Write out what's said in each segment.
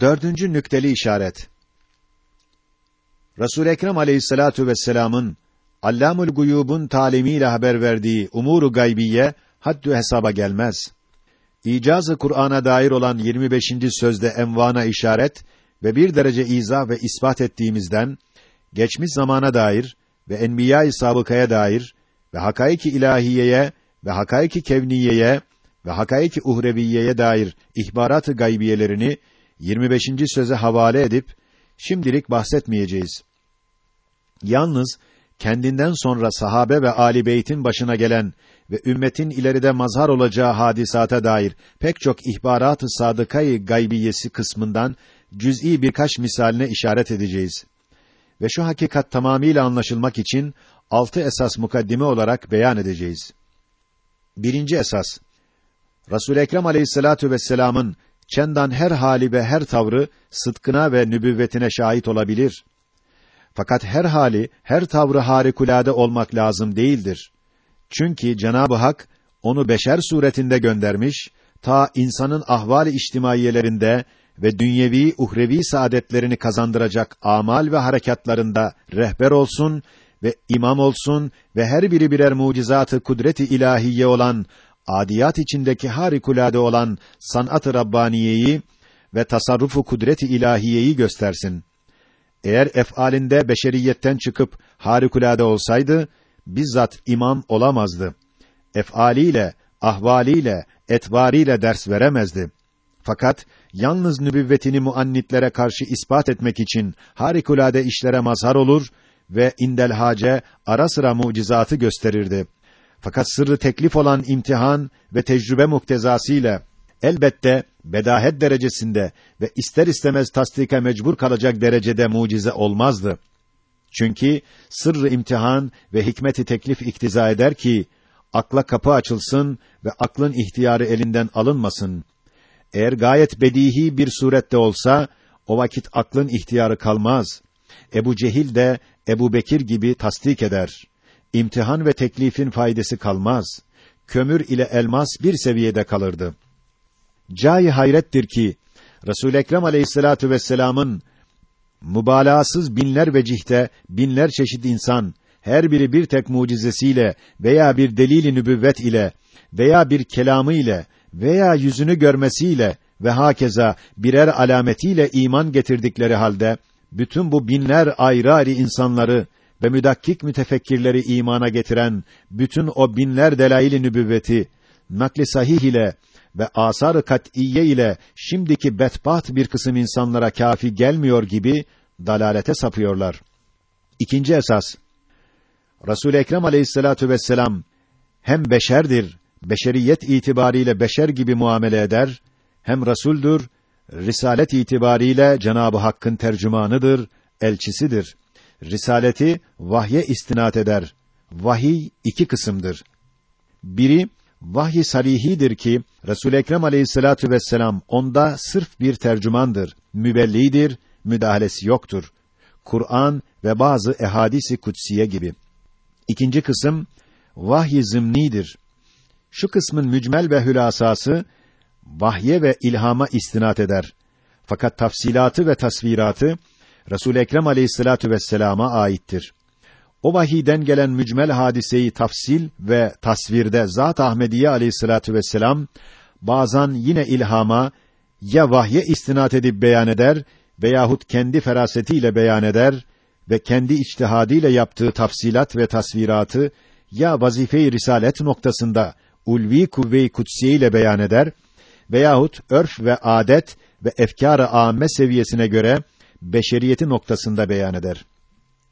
Dördüncü nükteli işaret. Resul Ekrem Aleyhissalatu vesselam'ın Allamul Guyub'un talimiyle haber verdiği umuru gaybiye haddü hesaba gelmez. İcazı Kur'an'a dair olan 25. sözde envana işaret ve bir derece izah ve ispat ettiğimizden geçmiş zamana dair ve enbiya-i sabıkaya dair ve hakaiki ilahiyeye ve hakaiki kevniyeye ve hakaiki uhreviyeye dair ihbarat-ı gaybiyelerini 25. söze havale edip şimdilik bahsetmeyeceğiz. Yalnız kendinden sonra sahabe ve ali beytin başına gelen ve ümmetin ileride mazhar olacağı hadisata dair pek çok ihbarat-ı sadıkayı gaybiyesi kısmından cüz'i birkaç misaline işaret edeceğiz. Ve şu hakikat tamamiyle anlaşılmak için altı esas mukaddime olarak beyan edeceğiz. Birinci esas. Resul Ekrem Aleyhissalatu vesselam'ın çendan her hali ve her tavrı sıdkına ve nübüvvetine şahit olabilir. Fakat her hali, her tavrı harikulade olmak lazım değildir. Çünkü Cenab-ı Hak onu beşer suretinde göndermiş, ta insanın ahval-i içtimaiyelerinde ve dünyevi uhrevi saadetlerini kazandıracak amal ve harekatlarında rehber olsun ve imam olsun ve her biri birer mucizatı kudreti ilahiye olan adiyat içindeki harikulade olan sanat-ı rabbaniyeyi ve tasarrufu kudreti ilahiyeyi göstersin. Eğer ef'alinde beşeriyetten çıkıp harikulade olsaydı bizzat imam olamazdı. Ef'aliyle, ahvaliyle, etvariyle ders veremezdi. Fakat yalnız nübüvvetini muannitlere karşı ispat etmek için harikulade işlere mazhar olur ve indel hace ara sıra mucizatı gösterirdi. Fakat sırrı teklif olan imtihan ve tecrübe muktezasıyla elbette bedahet derecesinde ve ister istemez tasdike mecbur kalacak derecede mucize olmazdı. Çünkü sırrı imtihan ve hikmeti teklif iktiza eder ki akla kapı açılsın ve aklın ihtiyarı elinden alınmasın. Eğer gayet bedihi bir surette olsa o vakit aklın ihtiyarı kalmaz. Ebu Cehil de Ebu Bekir gibi tasdik eder. İmtihan ve teklifin faydası kalmaz. Kömür ile elmas bir seviyede kalırdı. Cai hayrettir ki Resul Ekrem Aleyhissalatu vesselam'ın mübalağasız binler vecihte binler çeşit insan her biri bir tek mucizesiyle veya bir delili nübüvvet ile veya bir kelamı ile veya yüzünü görmesiyle ve hakeza birer alametiyle iman getirdikleri halde bütün bu binler ayrı ayrı insanları ve müdakkik mütefekkirleri imana getiren bütün o binler delail-i nübüvveti nakli sahih ile ve asar-ı kat'iyye ile şimdiki betbat bir kısım insanlara kafi gelmiyor gibi dalalete sapıyorlar. İkinci esas Resul Ekrem Aleyhissalatu vesselam hem beşerdir, beşeriyet itibariyle beşer gibi muamele eder, hem resuldür, risalet itibariyle Cenabı Hakk'ın tercümanıdır, elçisidir. Risaleti vahye istinat eder. Vahiy iki kısımdır. Biri vahiy sarihidir ki Resul Ekrem Aleyhissalatu vesselam onda sırf bir tercümandır, mübellidir, müdahalesi yoktur. Kur'an ve bazı ehadisi kutsiye gibi. İkinci kısım vahiy zımnidir. Şu kısmın mücmel ve hülasası vahye ve ilhama istinat eder. Fakat tafsilatı ve tasviratı Resul Ekrem Aleyhissalatu vesselama aittir. O vahiden gelen mücmel hadiseyi tafsil ve tasvirde Zat Ahmediye Aleyhissalatu vesselam bazen yine ilhama ya vahye istinat edip beyan eder veyahut kendi ferasetiyle beyan eder ve kendi içtihadiyle yaptığı tafsilat ve tasviratı ya vazife-i risalet noktasında ulvi kuvve-i kutsiye ile beyan eder veyahut örf ve adet ve efkâr-ı âme seviyesine göre beşeriyeti noktasında beyan eder.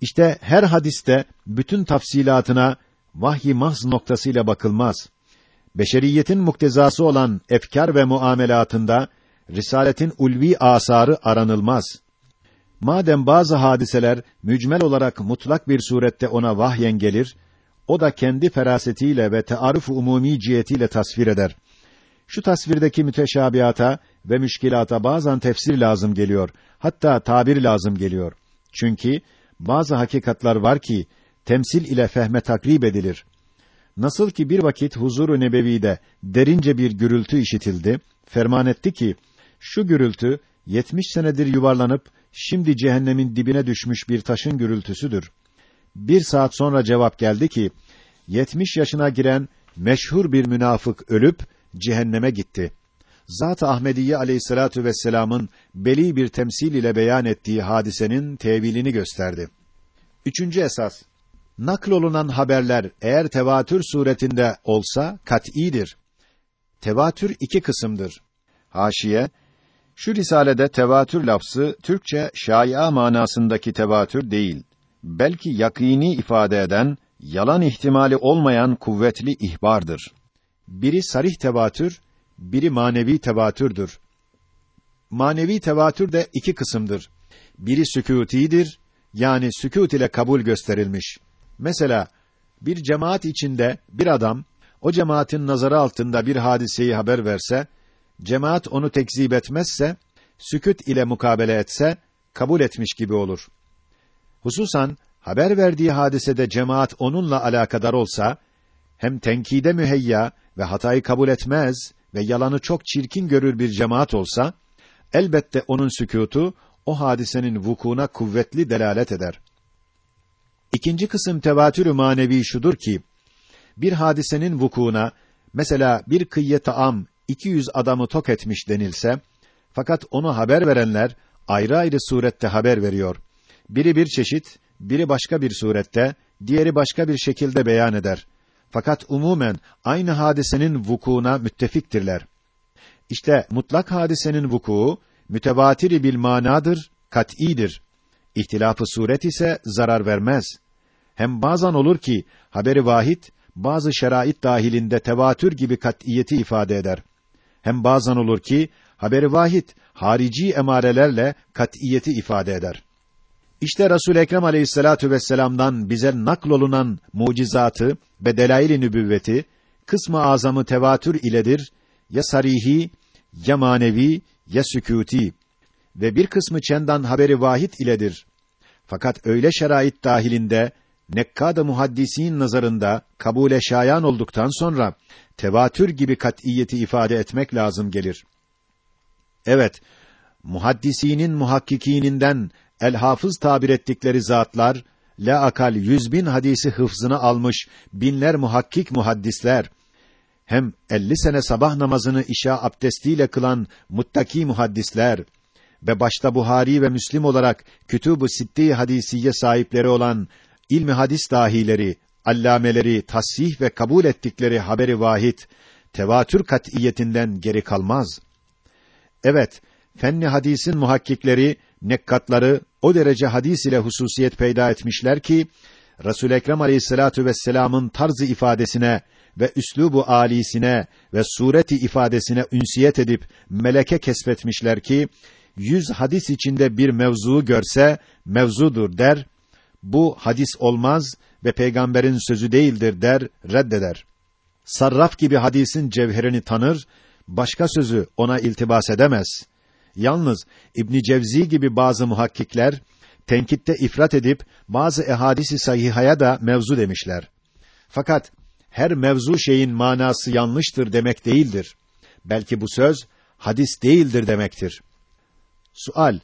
İşte her hadiste bütün tafsilatına vahyi mahz noktasıyla bakılmaz. Beşeriyetin muktezası olan efkar ve muamelatında risaletin ulvi asarı aranılmaz. Madem bazı hadiseler mücmel olarak mutlak bir surette ona vahyen gelir, o da kendi ferasetiyle ve tearruf umumi cihetiyle tasvir eder. Şu tasvirdeki müteşabihata ve müşkilata bazen tefsir lazım geliyor, hatta tabir lazım geliyor. Çünkü bazı hakikatlar var ki temsil ile fehme takrib edilir. Nasıl ki bir vakit huzuru nebevide derince bir gürültü işitildi, ferman etti ki şu gürültü yetmiş senedir yuvarlanıp şimdi cehennemin dibine düşmüş bir taşın gürültüsüdür. Bir saat sonra cevap geldi ki, yetmiş yaşına giren meşhur bir münafık ölüp cehenneme gitti. Zat-ı Ahmediye Aleyhissalatu vesselam'ın beli bir temsil ile beyan ettiği hadisenin tevilini gösterdi. Üçüncü esas. Nakl olunan haberler eğer tevatür suretinde olsa kat'idir. Tevatür iki kısımdır. Haşiye şu risalede tevatür lafzı Türkçe şaya manasındaki tevatür değil, belki yakini ifade eden, yalan ihtimali olmayan kuvvetli ihbardır. Biri sarih tevatür, biri manevi tevatürdür. Manevi tevatür de iki kısımdır. Biri sükûtidir, yani sükût ile kabul gösterilmiş. Mesela bir cemaat içinde bir adam o cemaatin nazarı altında bir hadiseyi haber verse, cemaat onu tekzip etmezse, sükût ile mukabele etse kabul etmiş gibi olur. Hususan haber verdiği hadisede cemaat onunla alakadar olsa hem tenkide müheyya ve hatayı kabul etmez ve yalanı çok çirkin görür bir cemaat olsa elbette onun sükûtu o hadisenin vukuuna kuvvetli delalet eder. İkinci kısım tevatürü manevi şudur ki bir hadisenin vukuuna mesela bir kıyye taam 200 adamı tok etmiş denilse fakat onu haber verenler ayrı ayrı surette haber veriyor. Biri bir çeşit, biri başka bir surette, diğeri başka bir şekilde beyan eder. Fakat umumen aynı hadisenin vukuuna müttefiktirler. İşte mutlak hadisenin vuku mütevatiri bil manadır, kat'idir. İhtilafı suret ise zarar vermez. Hem bazen olur ki haberi vahid bazı şerait dahilinde tevatür gibi kat'iyeti ifade eder. Hem bazen olur ki haberi vahid harici emarelerle kat'iyeti ifade eder. İşte Resul Ekrem Aleyhissalatu vesselam'dan bize naklolunan mucizatı ve delail-i nübüvveti kısmı azamı tevatür iledir ya sarihi ya manevi ya sükûti ve bir kısmı çendan haberi vahid iledir. Fakat öyle şerait dahilinde nekkâd-ı muhaddisin nazarında kabule şayan olduktan sonra tevatür gibi kat'iyeti ifade etmek lazım gelir. Evet, muhaddisinin muhakkikininden el hafız tabir ettikleri zatlar, la akal yüz bin hadisi hıfzını almış binler muhakkik muhaddisler, hem elli sene sabah namazını işa abdestiyle kılan muttaki muhaddisler ve başta Buhari ve Müslim olarak kütüb-ü sitti hadisiye sahipleri olan ilmi hadis dahileri, allameleri tasih ve kabul ettikleri haberi vahid, tevatür kat'iyetinden geri kalmaz. Evet, fenni hadisin muhakkikleri, nekkatları o derece hadis ile hususiyet peyda etmişler ki Resul Ekrem Aleyhissalatu vesselam'ın tarzı ifadesine ve üslubu alisine ve sureti ifadesine ünsiyet edip meleke kesbetmişler ki yüz hadis içinde bir mevzuu görse mevzudur der. Bu hadis olmaz ve peygamberin sözü değildir der, reddeder. Sarraf gibi hadisin cevherini tanır, başka sözü ona iltibas edemez. Yalnız İbn Cevzi gibi bazı muhakkikler tenkitte ifrat edip bazı ehadisi sahihaya da mevzu demişler. Fakat her mevzu şeyin manası yanlıştır demek değildir. Belki bu söz hadis değildir demektir. Sual: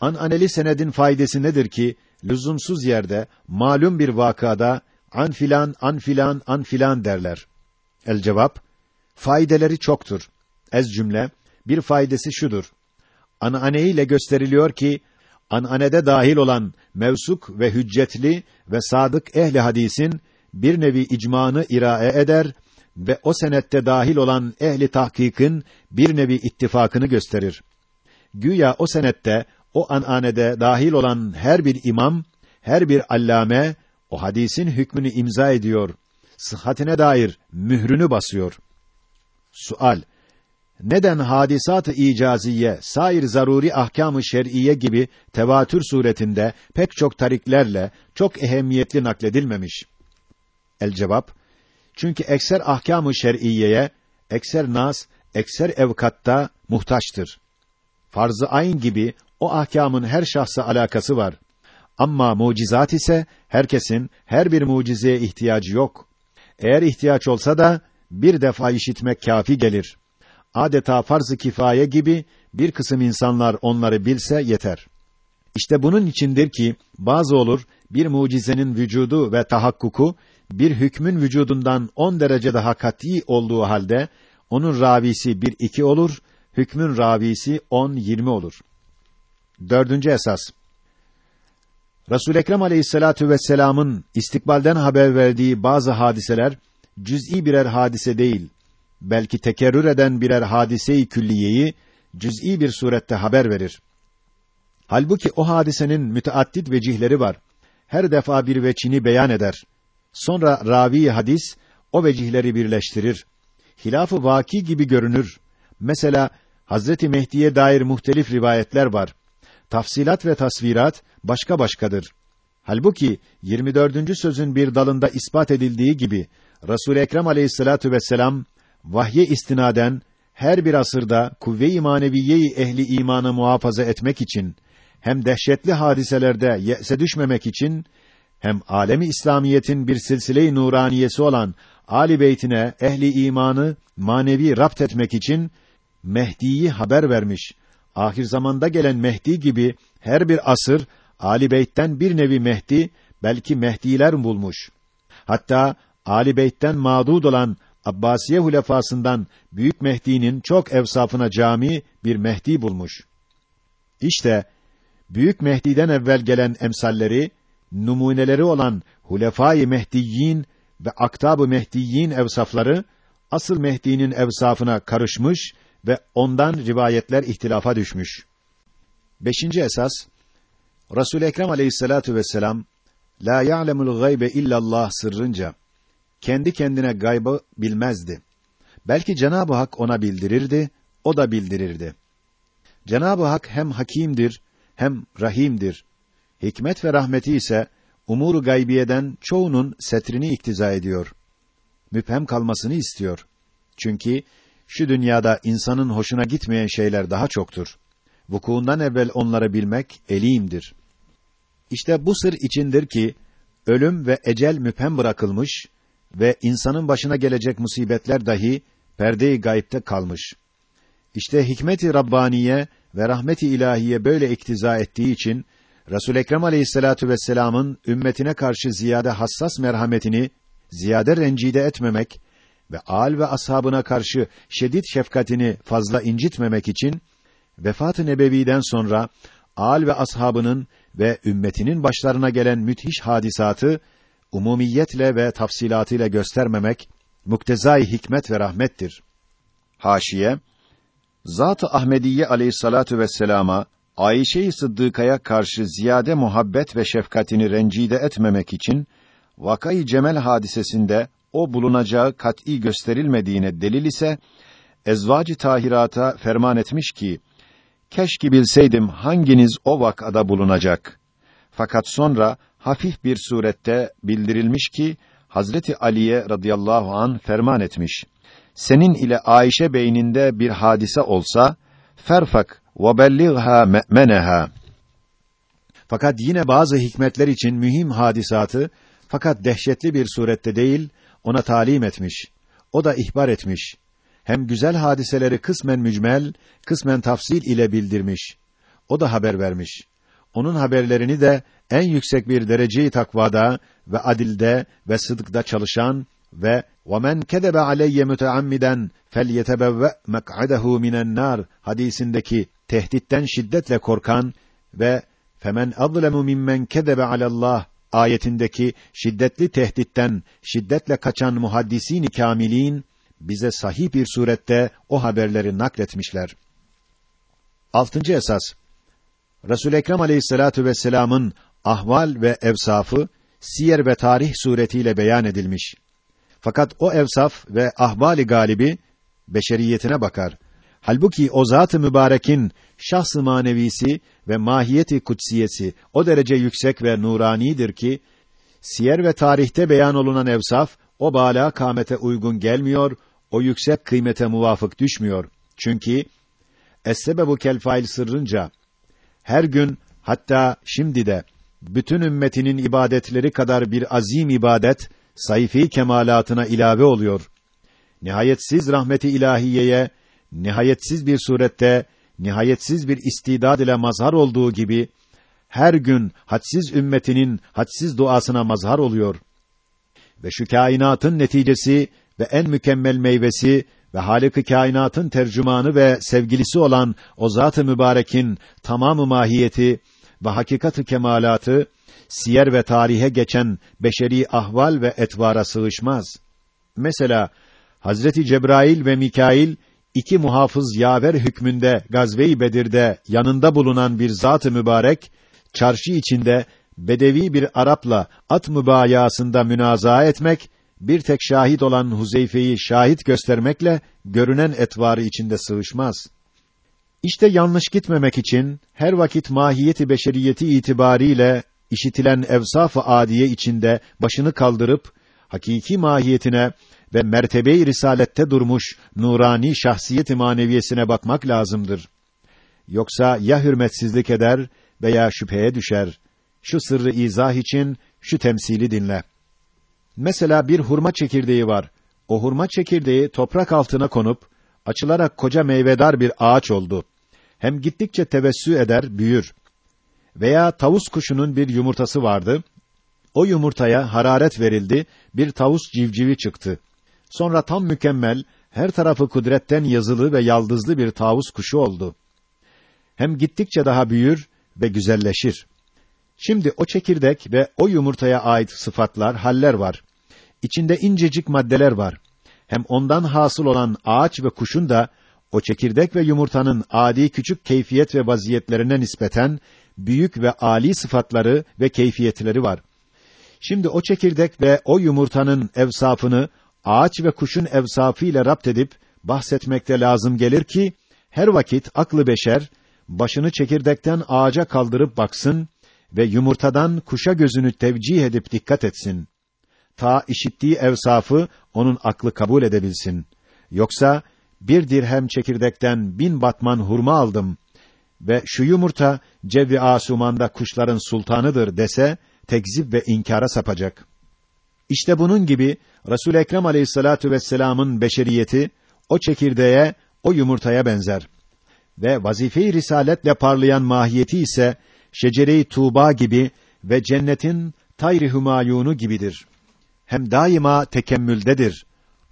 Ananeli senedin faydası nedir ki lüzumsuz yerde malum bir vakada an filan an filan an filan derler. El cevap: Faydeleri çoktur. Ez cümle bir faydası şudur. Anane ile gösteriliyor ki ananede dahil olan mevsuk ve hüccetli ve sadık ehli hadisin bir nevi icmanı irae eder ve o senette dahil olan ehli tahkikin bir nevi ittifakını gösterir. Güya o senette o ananede dahil olan her bir imam, her bir allame o hadisin hükmünü imza ediyor. Sıhhatine dair mührünü basıyor. Sual: Neden hadisat-ı icaziye, sair zaruri ahkâm-ı şer'iye gibi tevatür suretinde pek çok tariklerle çok ehemmiyetli nakledilmemiş? El cevap: Çünkü ekser ahkâm-ı şer'iyeye, ekser nas, ekser evkatta muhtaçtır. Farz-ı ayn gibi o ahkamın her şahsa alakası var. Ama mucizat ise herkesin her bir mucizeye ihtiyacı yok. Eğer ihtiyaç olsa da bir defa işitmek kafi gelir adeta farz-ı kifaye gibi bir kısım insanlar onları bilse yeter. İşte bunun içindir ki bazı olur bir mucizenin vücudu ve tahakkuku bir hükmün vücudundan on derece daha kat'î olduğu halde onun ravisi bir iki olur, hükmün ravisi on yirmi olur. Dördüncü esas Resul Ekrem Aleyhissalatu vesselam'ın istikbalden haber verdiği bazı hadiseler cüz'i birer hadise değil, belki tekerrür eden birer hadise-i külliyeyi cüz'i bir surette haber verir. Halbuki o hadisenin müteaddit vecihleri var. Her defa bir veçini beyan eder. Sonra ravi hadis o vecihleri birleştirir. Hilafı vaki gibi görünür. Mesela Hazreti Mehdi'ye dair muhtelif rivayetler var. Tafsilat ve tasvirat başka başkadır. Halbuki 24. sözün bir dalında ispat edildiği gibi Resul Ekrem Aleyhissalatu vesselam vahye istinaden her bir asırda kuvve-i maneviyeyi ehli imanı muhafaza etmek için hem dehşetli hadiselerde yese düşmemek için hem alemi İslamiyetin bir silsile-i nuraniyesi olan Ali Beytine ehli imanı manevi rapt etmek için Mehdi'yi haber vermiş. Ahir zamanda gelen Mehdi gibi her bir asır Ali Beyt'ten bir nevi Mehdi belki Mehdiler bulmuş. Hatta Ali Beyt'ten mağdud olan Abbasiye hulefasından Büyük Mehdi'nin çok evsafına cami bir Mehdi bulmuş. İşte Büyük Mehdi'den evvel gelen emsalleri, numuneleri olan Hulefai Mehdiyin ve Aktab-ı Mehdiyin evsafları asıl Mehdi'nin evsafına karışmış ve ondan rivayetler ihtilafa düşmüş. Beşinci esas Resul Ekrem Aleyhissalatu vesselam la ya'lemul gaybe illallah sırrınca kendi kendine gaybı bilmezdi. Belki Cenab-ı Hak ona bildirirdi, o da bildirirdi. Cenab-ı Hak hem hakimdir, hem rahimdir. Hikmet ve rahmeti ise umuru gaybiyeden çoğunun setrini iktiza ediyor. Müphem kalmasını istiyor. Çünkü şu dünyada insanın hoşuna gitmeyen şeyler daha çoktur. Vukuundan evvel onları bilmek eliyimdir. İşte bu sır içindir ki ölüm ve ecel müphem bırakılmış ve insanın başına gelecek musibetler dahi perde-i gayipte kalmış. İşte hikmeti rabbaniye ve rahmeti ilahiye böyle iktiza ettiği için Resul Ekrem Aleyhissalatu vesselam'ın ümmetine karşı ziyade hassas merhametini ziyade rencide etmemek ve âl ve ashabına karşı şiddet şefkatini fazla incitmemek için vefat-ı nebeviden sonra âl ve ashabının ve ümmetinin başlarına gelen müthiş hadisatı umumiyetle ve tafsilatıyla göstermemek muktezai hikmet ve rahmettir. Haşiye Zat-ı Ahmediye Aleyhissalatu vesselama Ayşe-i Sıddıka'ya karşı ziyade muhabbet ve şefkatini rencide etmemek için vakayı Cemel hadisesinde o bulunacağı kat'î gösterilmediğine delil ise ezvacı tahirata ferman etmiş ki keşke bilseydim hanginiz o vakada bulunacak. Fakat sonra hafif bir surette bildirilmiş ki Hazreti Ali'ye radıyallahu an ferman etmiş. Senin ile Ayşe beyninde bir hadise olsa ferfak ve belligha me'meneha. Fakat yine bazı hikmetler için mühim hadisatı fakat dehşetli bir surette değil ona talim etmiş. O da ihbar etmiş. Hem güzel hadiseleri kısmen mücmel, kısmen tafsil ile bildirmiş. O da haber vermiş. Onun haberlerini de en yüksek bir dereceyi takvada ve adilde ve sıdkda çalışan ve وَمَنْ كَذَبَ عَلَيَّ مُتَعَمِّدًا فَلْيَتَبَوَّأْ مَقْعَدَهُ مِنَ النَّارِ hadisindeki tehditten şiddetle korkan ve فَمَنْ أَظْلَمُ مِمَّنْ كَذَبَ عَلَى اللّٰهِ ayetindeki şiddetli tehditten şiddetle kaçan muhaddisin kamilin bize sahih bir surette o haberleri nakletmişler. Altıncı esas Resul Ekrem Aleyhissalatu vesselam'ın ahval ve evsafı siyer ve tarih suretiyle beyan edilmiş. Fakat o evsaf ve ahvali galibi beşeriyetine bakar. Halbuki o zat-ı mübarekin şahs-ı manevisi ve mahiyeti kutsiyesi o derece yüksek ve nuranidir ki siyer ve tarihte beyan olunan evsaf o bala kamete uygun gelmiyor, o yüksek kıymete muvafık düşmüyor. Çünkü es-sebebu kel fail sırrınca her gün hatta şimdi de bütün ümmetinin ibadetleri kadar bir azim ibadet sayfi kemalatına ilave oluyor. Nihayetsiz rahmeti ilahiyeye nihayetsiz bir surette nihayetsiz bir istidad ile mazhar olduğu gibi her gün hadsiz ümmetinin hadsiz duasına mazhar oluyor. Ve şu kainatın neticesi ve en mükemmel meyvesi ve Halık-ı Kainat'ın tercümanı ve sevgilisi olan o Zat-ı Mübarek'in tamamı mahiyeti ve hakikatı kemalatı siyer ve tarihe geçen beşeri ahval ve etvara sığışmaz. Mesela Hazreti Cebrail ve Mikail iki muhafız yaver hükmünde Gazve-i Bedir'de yanında bulunan bir zat-ı mübarek çarşı içinde bedevi bir Arapla at mübayasında münazaa etmek bir tek şahit olan Huzeyfe'yi şahit göstermekle görünen etvarı içinde sığışmaz. İşte yanlış gitmemek için her vakit mahiyeti beşeriyeti itibariyle işitilen evsaf-ı adiye içinde başını kaldırıp hakiki mahiyetine ve mertebe-i risalette durmuş nurani şahsiyet-i maneviyesine bakmak lazımdır. Yoksa ya hürmetsizlik eder veya şüpheye düşer. Şu sırrı izah için şu temsili dinle. Mesela bir hurma çekirdeği var. O hurma çekirdeği toprak altına konup açılarak koca meyvedar bir ağaç oldu. Hem gittikçe tevessü eder, büyür. Veya tavus kuşunun bir yumurtası vardı. O yumurtaya hararet verildi, bir tavus civcivi çıktı. Sonra tam mükemmel, her tarafı kudretten yazılı ve yaldızlı bir tavus kuşu oldu. Hem gittikçe daha büyür ve güzelleşir. Şimdi o çekirdek ve o yumurtaya ait sıfatlar, haller var. İçinde incecik maddeler var. Hem ondan hasıl olan ağaç ve kuşun da o çekirdek ve yumurtanın adi küçük keyfiyet ve vaziyetlerine nispeten büyük ve âli sıfatları ve keyfiyetleri var. Şimdi o çekirdek ve o yumurtanın evsafını ağaç ve kuşun evsafı ile rapt edip bahsetmekte lazım gelir ki her vakit aklı beşer başını çekirdekten ağaca kaldırıp baksın ve yumurtadan kuşa gözünü tevcih edip dikkat etsin. Ta işittiği evsafı onun aklı kabul edebilsin. Yoksa bir dirhem çekirdekten bin batman hurma aldım ve şu yumurta cevvi asumanda kuşların sultanıdır dese tekzip ve inkara sapacak. İşte bunun gibi Resul Ekrem Aleyhissalatu vesselam'ın beşeriyeti o çekirdeğe, o yumurtaya benzer. Ve vazife-i risaletle parlayan mahiyeti ise şecere-i Tuğba gibi ve cennetin tayri hümayunu gibidir. Hem daima tekemmüldedir.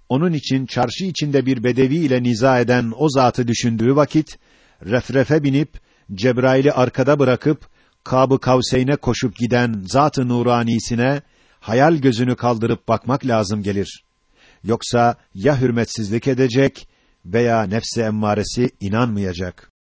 Onun için çarşı içinde bir bedevi ile niza eden o zatı düşündüğü vakit refrefe binip Cebrail'i arkada bırakıp Kab-ı Kavseyn'e koşup giden zat-ı nuranisine hayal gözünü kaldırıp bakmak lazım gelir. Yoksa ya hürmetsizlik edecek veya nefsi emmaresi inanmayacak.